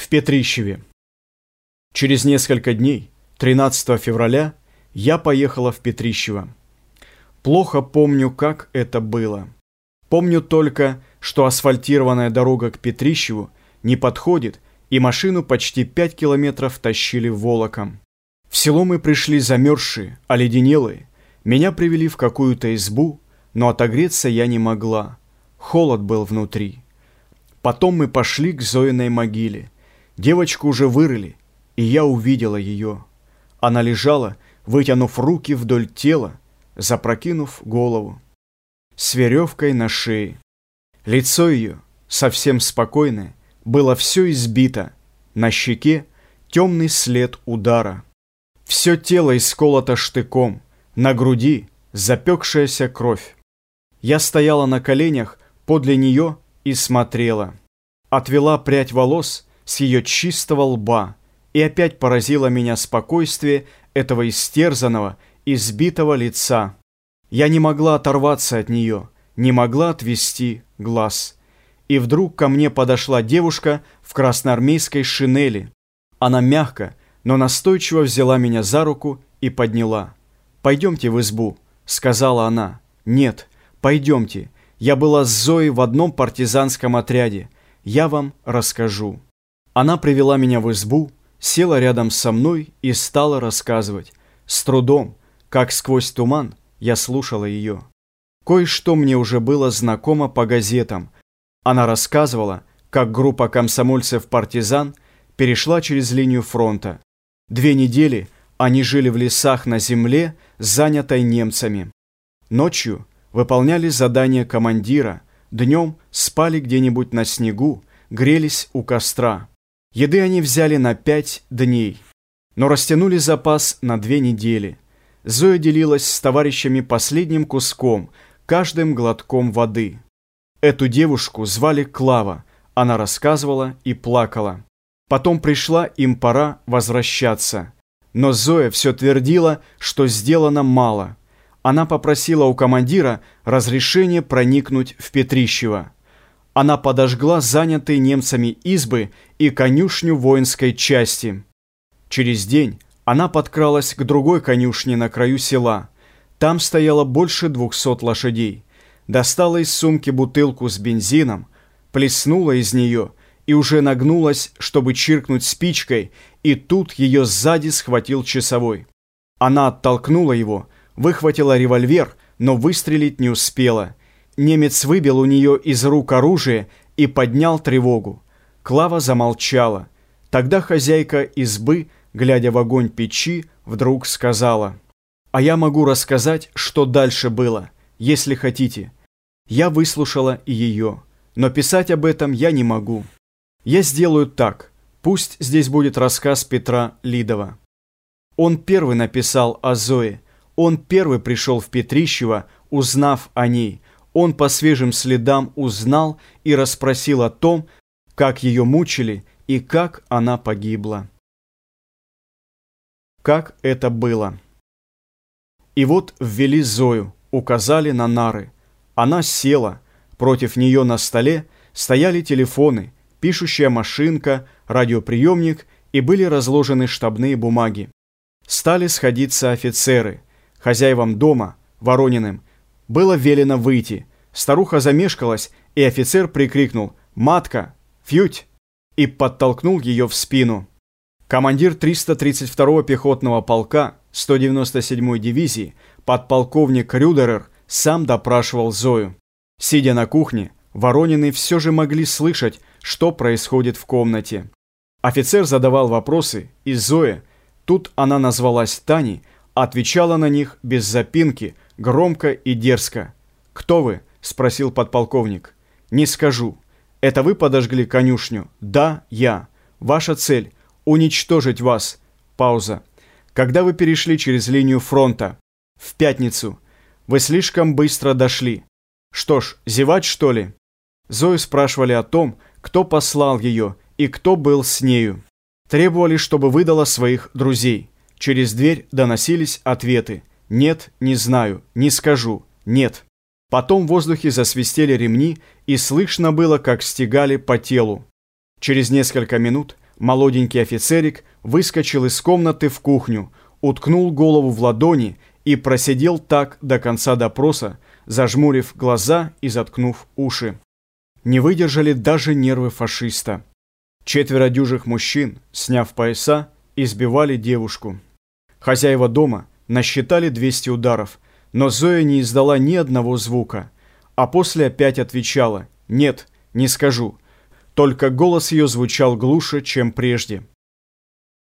в Петрищеве. Через несколько дней, 13 февраля, я поехала в Петрищево. Плохо помню, как это было. Помню только, что асфальтированная дорога к Петрищеву не подходит, и машину почти пять километров тащили волоком. В село мы пришли замерзшие, оледенелые. Меня привели в какую-то избу, но отогреться я не могла. Холод был внутри. Потом мы пошли к Зоиной могиле. Девочку уже вырыли, и я увидела ее. Она лежала, вытянув руки вдоль тела, запрокинув голову. С веревкой на шее. Лицо ее, совсем спокойное, было все избито. На щеке темный след удара. Все тело исколото штыком, на груди запекшаяся кровь. Я стояла на коленях подле нее и смотрела. Отвела прядь волос с ее чистого лба, и опять поразило меня спокойствие этого истерзанного, избитого лица. Я не могла оторваться от нее, не могла отвести глаз. И вдруг ко мне подошла девушка в красноармейской шинели. Она мягко, но настойчиво взяла меня за руку и подняла. «Пойдемте в избу», — сказала она. «Нет, пойдемте. Я была с Зоей в одном партизанском отряде. Я вам расскажу». Она привела меня в избу, села рядом со мной и стала рассказывать. С трудом, как сквозь туман, я слушала ее. Кое-что мне уже было знакомо по газетам. Она рассказывала, как группа комсомольцев-партизан перешла через линию фронта. Две недели они жили в лесах на земле, занятой немцами. Ночью выполняли задания командира, днем спали где-нибудь на снегу, грелись у костра. Еды они взяли на пять дней, но растянули запас на две недели. Зоя делилась с товарищами последним куском, каждым глотком воды. Эту девушку звали Клава, она рассказывала и плакала. Потом пришла им пора возвращаться. Но Зоя все твердила, что сделано мало. Она попросила у командира разрешения проникнуть в Петрищево она подожгла занятые немцами избы и конюшню воинской части. Через день она подкралась к другой конюшне на краю села. Там стояло больше двухсот лошадей. Достала из сумки бутылку с бензином, плеснула из нее и уже нагнулась, чтобы чиркнуть спичкой, и тут ее сзади схватил часовой. Она оттолкнула его, выхватила револьвер, но выстрелить не успела – Немец выбил у нее из рук оружие и поднял тревогу. Клава замолчала. Тогда хозяйка избы, глядя в огонь печи, вдруг сказала, «А я могу рассказать, что дальше было, если хотите». Я выслушала и ее, но писать об этом я не могу. Я сделаю так, пусть здесь будет рассказ Петра Лидова. Он первый написал о Зое, он первый пришел в Петрищево, узнав о ней – он по свежим следам узнал и расспросил о том, как ее мучили и как она погибла. Как это было? И вот ввели Зою, указали на нары. Она села, против нее на столе стояли телефоны, пишущая машинка, радиоприемник и были разложены штабные бумаги. Стали сходиться офицеры. Хозяевам дома, Ворониным, было велено выйти. Старуха замешкалась, и офицер прикрикнул «Матка! Фють!» и подтолкнул ее в спину. Командир 332-го пехотного полка 197-й дивизии, подполковник Рюдерер, сам допрашивал Зою. Сидя на кухне, Воронины все же могли слышать, что происходит в комнате. Офицер задавал вопросы, и Зоя, тут она назвалась Таней, отвечала на них без запинки, громко и дерзко. «Кто вы?» – спросил подполковник. «Не скажу. Это вы подожгли конюшню?» «Да, я. Ваша цель – уничтожить вас». Пауза. «Когда вы перешли через линию фронта?» «В пятницу. Вы слишком быстро дошли». «Что ж, зевать, что ли?» Зою спрашивали о том, кто послал ее и кто был с нею. Требовали, чтобы выдала своих друзей. Через дверь доносились ответы. «Нет, не знаю, не скажу, нет». Потом в воздухе засвистели ремни, и слышно было, как стегали по телу. Через несколько минут Молоденький офицерик выскочил из комнаты в кухню, уткнул голову в ладони и просидел так до конца допроса, зажмурив глаза и заткнув уши. Не выдержали даже нервы фашиста. Четверо дюжих мужчин, сняв пояса, избивали девушку. Хозяева дома насчитали 200 ударов, но Зоя не издала ни одного звука, а после опять отвечала «Нет, не скажу». Только голос ее звучал глуше, чем прежде.